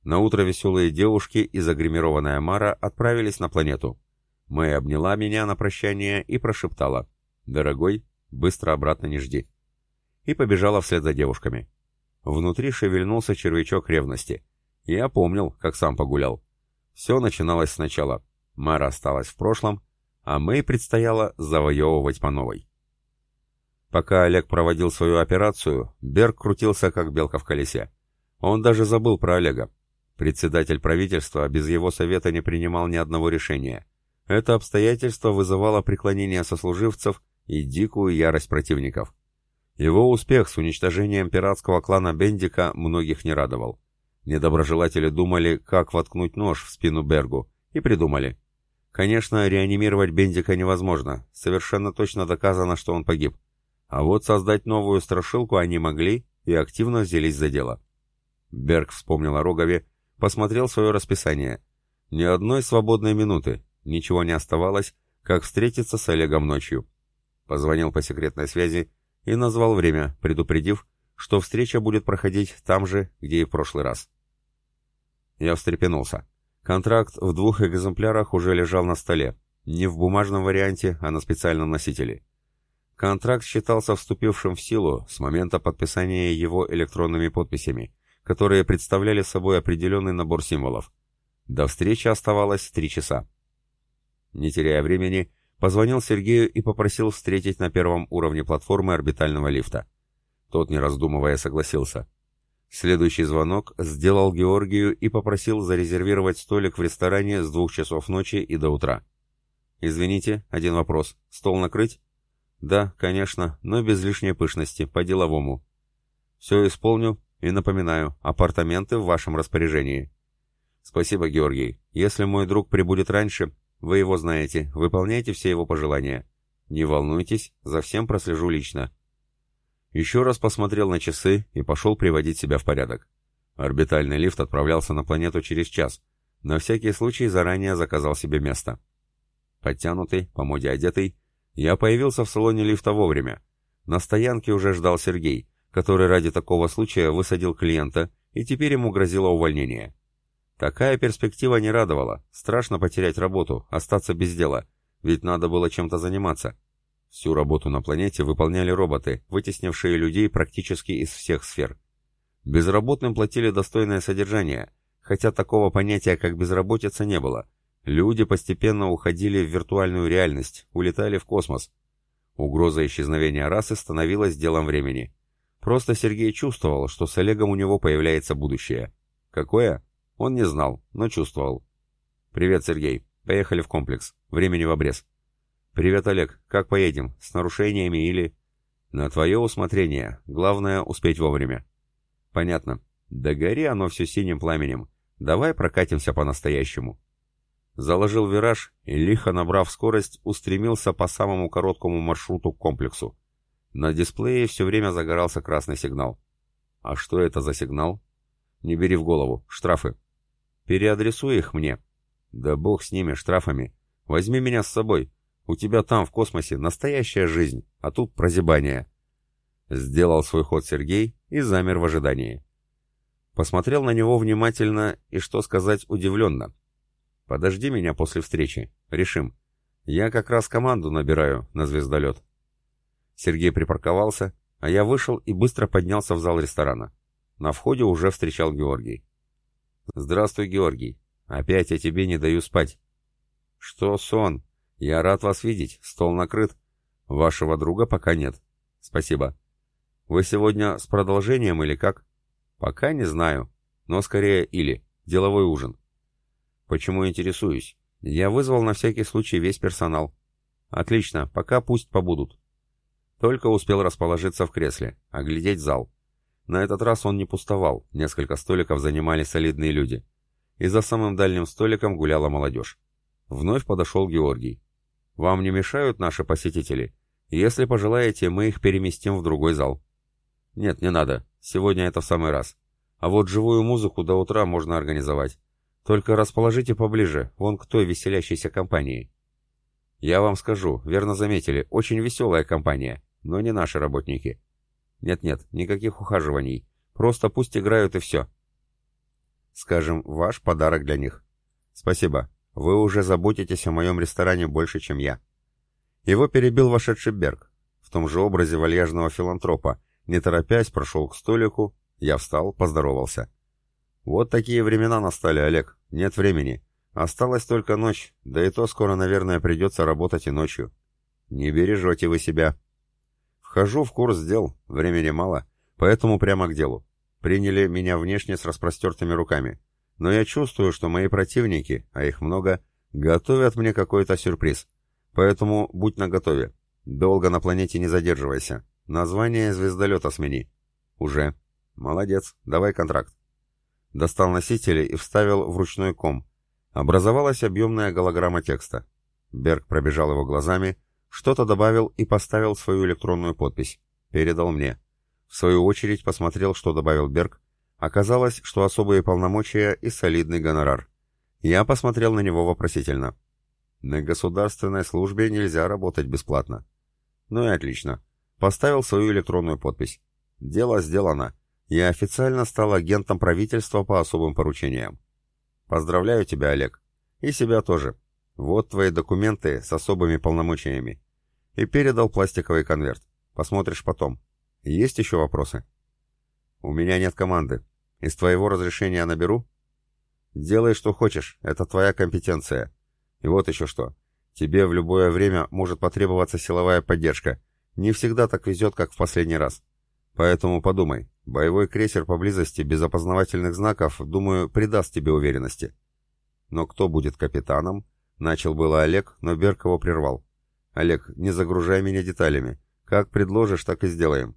S1: На утро веселые девушки и загримированная Мара отправились на планету. Мэй обняла меня на прощание и прошептала «Дорогой, быстро обратно не жди». И побежала вслед за девушками. Внутри шевельнулся червячок ревности. Я помнил, как сам погулял. Все начиналось сначала. Мара осталась в прошлом, а Мэй предстояло завоевывать по новой. Пока Олег проводил свою операцию, Берг крутился как белка в колесе. Он даже забыл про Олега. Председатель правительства без его совета не принимал ни одного решения. Это обстоятельство вызывало преклонение сослуживцев и дикую ярость противников. Его успех с уничтожением пиратского клана Бендика многих не радовал. Недоброжелатели думали, как воткнуть нож в спину Бергу, и придумали. Конечно, реанимировать Бендика невозможно, совершенно точно доказано, что он погиб. А вот создать новую страшилку они могли и активно взялись за дело. Берг вспомнил о Рогове, посмотрел свое расписание. Ни одной свободной минуты, ничего не оставалось, как встретиться с Олегом ночью. Позвонил по секретной связи и назвал время, предупредив, что встреча будет проходить там же, где и в прошлый раз. Я встрепенулся. Контракт в двух экземплярах уже лежал на столе, не в бумажном варианте, а на специальном носителе. Контракт считался вступившим в силу с момента подписания его электронными подписями, которые представляли собой определенный набор символов. До встречи оставалось три часа. Не теряя времени, позвонил Сергею и попросил встретить на первом уровне платформы орбитального лифта. Тот, не раздумывая, согласился. Следующий звонок сделал Георгию и попросил зарезервировать столик в ресторане с двух часов ночи и до утра. «Извините, один вопрос. Стол накрыть?» «Да, конечно, но без лишней пышности, по-деловому». «Все исполню и напоминаю, апартаменты в вашем распоряжении». «Спасибо, Георгий. Если мой друг прибудет раньше, вы его знаете, выполняйте все его пожелания. Не волнуйтесь, за всем прослежу лично. Еще раз посмотрел на часы и пошел приводить себя в порядок. Орбитальный лифт отправлялся на планету через час. На всякий случай заранее заказал себе место. Подтянутый, по моде одетый, я появился в салоне лифта вовремя. На стоянке уже ждал Сергей, который ради такого случая высадил клиента, и теперь ему грозило увольнение. Такая перспектива не радовала. Страшно потерять работу, остаться без дела, ведь надо было чем-то заниматься. Всю работу на планете выполняли роботы, вытеснившие людей практически из всех сфер. Безработным платили достойное содержание, хотя такого понятия, как безработица, не было. Люди постепенно уходили в виртуальную реальность, улетали в космос. Угроза исчезновения расы становилась делом времени. Просто Сергей чувствовал, что с Олегом у него появляется будущее. Какое? Он не знал, но чувствовал. «Привет, Сергей. Поехали в комплекс. Времени в обрез». «Привет, Олег. Как поедем? С нарушениями или...» «На твое усмотрение. Главное, успеть вовремя». «Понятно. Да гори оно все синим пламенем. Давай прокатимся по-настоящему». Заложил вираж и, лихо набрав скорость, устремился по самому короткому маршруту к комплексу. На дисплее все время загорался красный сигнал. «А что это за сигнал?» «Не бери в голову. Штрафы». «Переадресуй их мне». «Да бог с ними, штрафами. Возьми меня с собой. У тебя там, в космосе, настоящая жизнь, а тут прозябание. Сделал свой ход Сергей и замер в ожидании. Посмотрел на него внимательно и, что сказать, удивленно. «Подожди меня после встречи. Решим. Я как раз команду набираю на звездолет». Сергей припарковался, а я вышел и быстро поднялся в зал ресторана. На входе уже встречал Георгий. «Здравствуй, Георгий. Опять я тебе не даю спать». «Что сон?» «Я рад вас видеть. Стол накрыт. Вашего друга пока нет. Спасибо. Вы сегодня с продолжением или как?» «Пока не знаю. Но скорее или. Деловой ужин». «Почему интересуюсь? Я вызвал на всякий случай весь персонал». «Отлично. Пока пусть побудут». Только успел расположиться в кресле, оглядеть зал. На этот раз он не пустовал, несколько столиков занимали солидные люди. И за самым дальним столиком гуляла молодежь. Вновь подошел Георгий. Вам не мешают наши посетители? Если пожелаете, мы их переместим в другой зал. Нет, не надо. Сегодня это в самый раз. А вот живую музыку до утра можно организовать. Только расположите поближе, вон к той веселящейся компании. Я вам скажу, верно заметили, очень веселая компания, но не наши работники. Нет-нет, никаких ухаживаний. Просто пусть играют и все. Скажем, ваш подарок для них. Спасибо. Вы уже заботитесь о моем ресторане больше, чем я. Его перебил вошедший Берг. В том же образе вальяжного филантропа. Не торопясь, прошел к столику. Я встал, поздоровался. Вот такие времена настали, Олег. Нет времени. Осталась только ночь, да и то скоро, наверное, придется работать и ночью. Не бережете вы себя. Вхожу в курс дел, времени мало, поэтому прямо к делу. Приняли меня внешне с распростертыми руками. Но я чувствую, что мои противники, а их много, готовят мне какой-то сюрприз. Поэтому будь наготове. Долго на планете не задерживайся. Название звездолета смени. Уже. Молодец. Давай контракт. Достал носители и вставил в ручной ком, Образовалась объемная голограмма текста. Берг пробежал его глазами, что-то добавил и поставил свою электронную подпись. Передал мне. В свою очередь посмотрел, что добавил Берг. Оказалось, что особые полномочия и солидный гонорар. Я посмотрел на него вопросительно. На государственной службе нельзя работать бесплатно. Ну и отлично. Поставил свою электронную подпись. Дело сделано. Я официально стал агентом правительства по особым поручениям. Поздравляю тебя, Олег. И себя тоже. Вот твои документы с особыми полномочиями. И передал пластиковый конверт. Посмотришь потом. Есть еще вопросы? У меня нет команды. Из твоего разрешения наберу? Делай, что хочешь. Это твоя компетенция. И вот еще что. Тебе в любое время может потребоваться силовая поддержка. Не всегда так везет, как в последний раз. Поэтому подумай, боевой крейсер поблизости без опознавательных знаков, думаю, придаст тебе уверенности. Но кто будет капитаном? Начал было Олег, но Берг его прервал. Олег, не загружай меня деталями. Как предложишь, так и сделаем.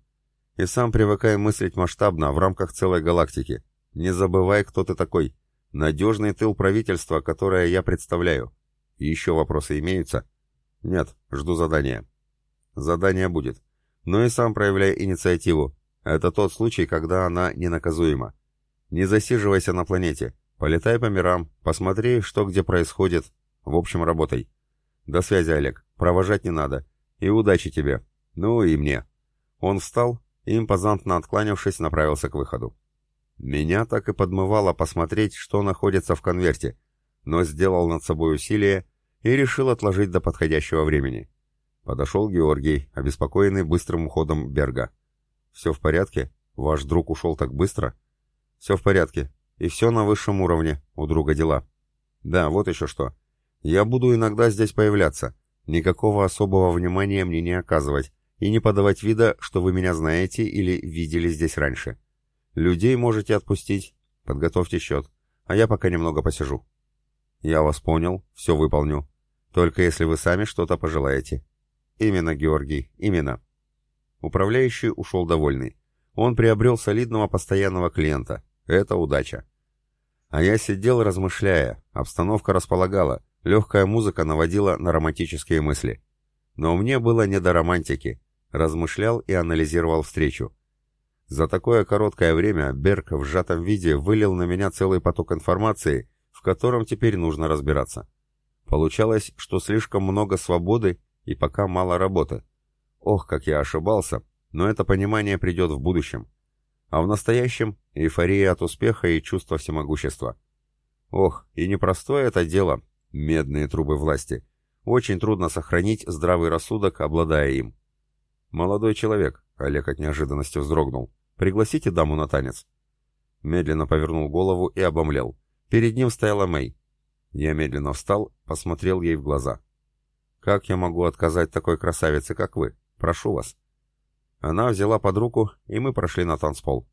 S1: И сам привыкай мыслить масштабно, в рамках целой галактики. Не забывай, кто ты такой. Надежный тыл правительства, которое я представляю. еще вопросы имеются? Нет, жду задания. Задание будет но и сам проявляй инициативу. Это тот случай, когда она ненаказуема. Не засиживайся на планете. Полетай по мирам, посмотри, что где происходит. В общем, работай. До связи, Олег. Провожать не надо. И удачи тебе. Ну и мне. Он встал и, импозантно откланившись, направился к выходу. Меня так и подмывало посмотреть, что находится в конверте, но сделал над собой усилие и решил отложить до подходящего времени. Подошел Георгий, обеспокоенный быстрым уходом Берга. «Все в порядке? Ваш друг ушел так быстро?» «Все в порядке. И все на высшем уровне. У друга дела». «Да, вот еще что. Я буду иногда здесь появляться. Никакого особого внимания мне не оказывать и не подавать вида, что вы меня знаете или видели здесь раньше. Людей можете отпустить. Подготовьте счет. А я пока немного посижу». «Я вас понял. Все выполню. Только если вы сами что-то пожелаете». Именно, Георгий, именно. Управляющий ушел довольный. Он приобрел солидного постоянного клиента. Это удача. А я сидел, размышляя. Обстановка располагала. Легкая музыка наводила на романтические мысли. Но мне было не до романтики. Размышлял и анализировал встречу. За такое короткое время Берг в сжатом виде вылил на меня целый поток информации, в котором теперь нужно разбираться. Получалось, что слишком много свободы и пока мало работы. Ох, как я ошибался, но это понимание придет в будущем. А в настоящем — эйфория от успеха и чувство всемогущества. Ох, и непростое это дело, медные трубы власти. Очень трудно сохранить здравый рассудок, обладая им. «Молодой человек», — Олег от неожиданности вздрогнул, — «пригласите даму на танец». Медленно повернул голову и обомлел. Перед ним стояла Мэй. Я медленно встал, посмотрел ей в глаза. «Как я могу отказать такой красавице, как вы? Прошу вас». Она взяла под руку, и мы прошли на танцпол.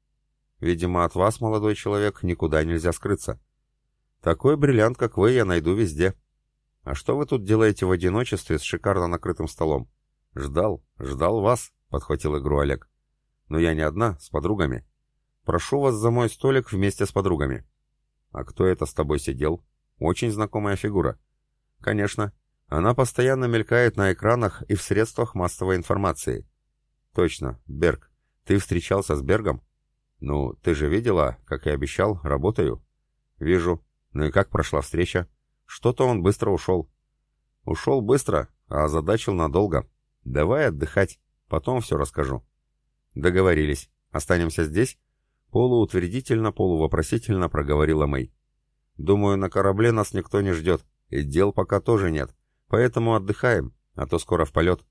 S1: «Видимо, от вас, молодой человек, никуда нельзя скрыться. Такой бриллиант, как вы, я найду везде. А что вы тут делаете в одиночестве с шикарно накрытым столом?» «Ждал, ждал вас», — подхватил игру Олег. «Но я не одна, с подругами. Прошу вас за мой столик вместе с подругами». «А кто это с тобой сидел? Очень знакомая фигура». «Конечно. Она постоянно мелькает на экранах и в средствах массовой информации. Точно, Берг. Ты встречался с Бергом? Ну, ты же видела, как и обещал, работаю. Вижу. Ну и как прошла встреча? Что-то он быстро ушел. Ушел быстро, а озадачил надолго. Давай отдыхать, потом все расскажу. Договорились. Останемся здесь? Полуутвердительно, полувопросительно проговорила Мэй. Думаю, на корабле нас никто не ждет, и дел пока тоже нет. Поэтому отдыхаем, а то скоро в полет.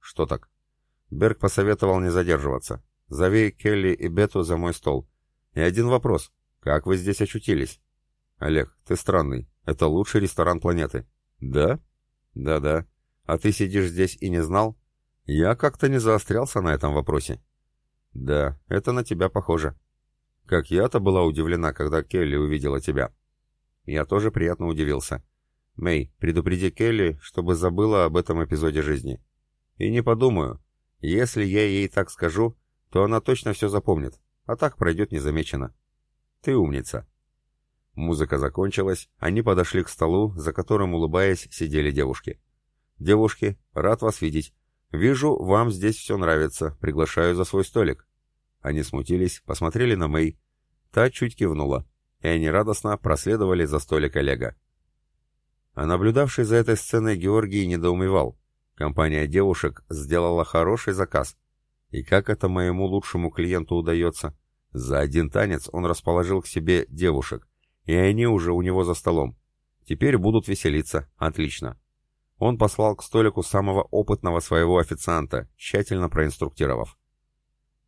S1: Что так? Берг посоветовал не задерживаться. Зови Келли и Бету за мой стол. И один вопрос. Как вы здесь очутились? Олег, ты странный. Это лучший ресторан планеты. Да? Да-да. А ты сидишь здесь и не знал? Я как-то не заострялся на этом вопросе. Да, это на тебя похоже. Как я-то была удивлена, когда Келли увидела тебя. Я тоже приятно удивился. Мэй, предупреди Келли, чтобы забыла об этом эпизоде жизни. И не подумаю. Если я ей так скажу, то она точно все запомнит, а так пройдет незамеченно. Ты умница. Музыка закончилась, они подошли к столу, за которым, улыбаясь, сидели девушки. «Девушки, рад вас видеть. Вижу, вам здесь все нравится. Приглашаю за свой столик». Они смутились, посмотрели на Мэй. Та чуть кивнула, и они радостно проследовали за столик Олега. А наблюдавший за этой сценой Георгий недоумевал. Компания девушек сделала хороший заказ. И как это моему лучшему клиенту удается? За один танец он расположил к себе девушек, и они уже у него за столом. Теперь будут веселиться. Отлично. Он послал к столику самого опытного своего официанта, тщательно проинструктировав.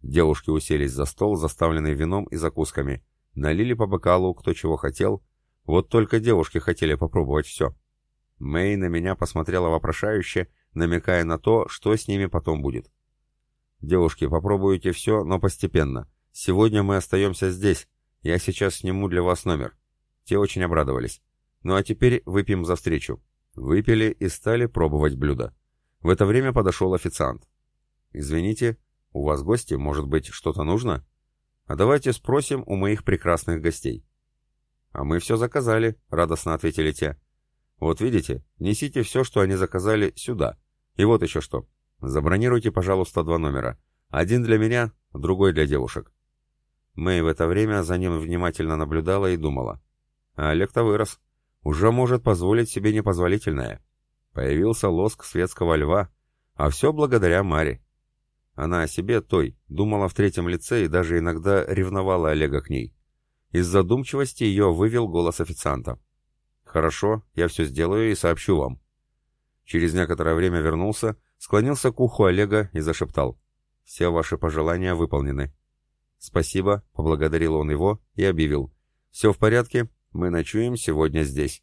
S1: Девушки уселись за стол, заставленный вином и закусками. Налили по бокалу, кто чего хотел. Вот только девушки хотели попробовать все. Мэй на меня посмотрела вопрошающе, намекая на то, что с ними потом будет. «Девушки, попробуйте все, но постепенно. Сегодня мы остаемся здесь. Я сейчас сниму для вас номер». Те очень обрадовались. «Ну а теперь выпьем за встречу». Выпили и стали пробовать блюда. В это время подошел официант. «Извините, у вас гости, может быть, что-то нужно? А давайте спросим у моих прекрасных гостей». «А мы все заказали», — радостно ответили те. «Вот видите, несите все, что они заказали, сюда. И вот еще что. Забронируйте, пожалуйста, два номера. Один для меня, другой для девушек. Мэй в это время за ним внимательно наблюдала и думала. А Олег-то вырос. Уже может позволить себе непозволительное. Появился лоск светского льва, а все благодаря Маре. Она о себе той думала в третьем лице и даже иногда ревновала Олега к ней. Из задумчивости ее вывел голос официанта. «Хорошо, я все сделаю и сообщу вам». Через некоторое время вернулся, склонился к уху Олега и зашептал. «Все ваши пожелания выполнены». «Спасибо», — поблагодарил он его и объявил. «Все в порядке, мы ночуем сегодня здесь».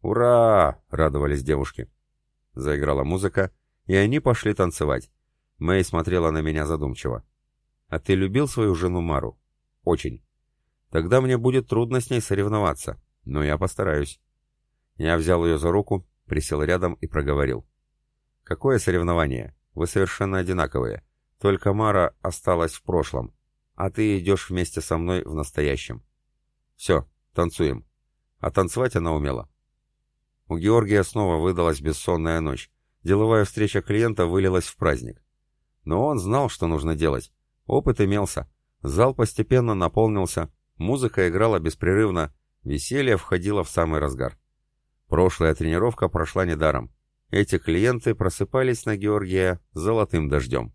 S1: «Ура!» — радовались девушки. Заиграла музыка, и они пошли танцевать. Мэй смотрела на меня задумчиво. «А ты любил свою жену Мару?» «Очень. Тогда мне будет трудно с ней соревноваться, но я постараюсь». Я взял ее за руку, присел рядом и проговорил. Какое соревнование? Вы совершенно одинаковые. Только Мара осталась в прошлом, а ты идешь вместе со мной в настоящем. Все, танцуем. А танцевать она умела. У Георгия снова выдалась бессонная ночь. Деловая встреча клиента вылилась в праздник. Но он знал, что нужно делать. Опыт имелся. Зал постепенно наполнился, музыка играла беспрерывно, веселье входило в самый разгар. Прошлая тренировка прошла недаром. Эти клиенты просыпались на Георгия золотым дождем.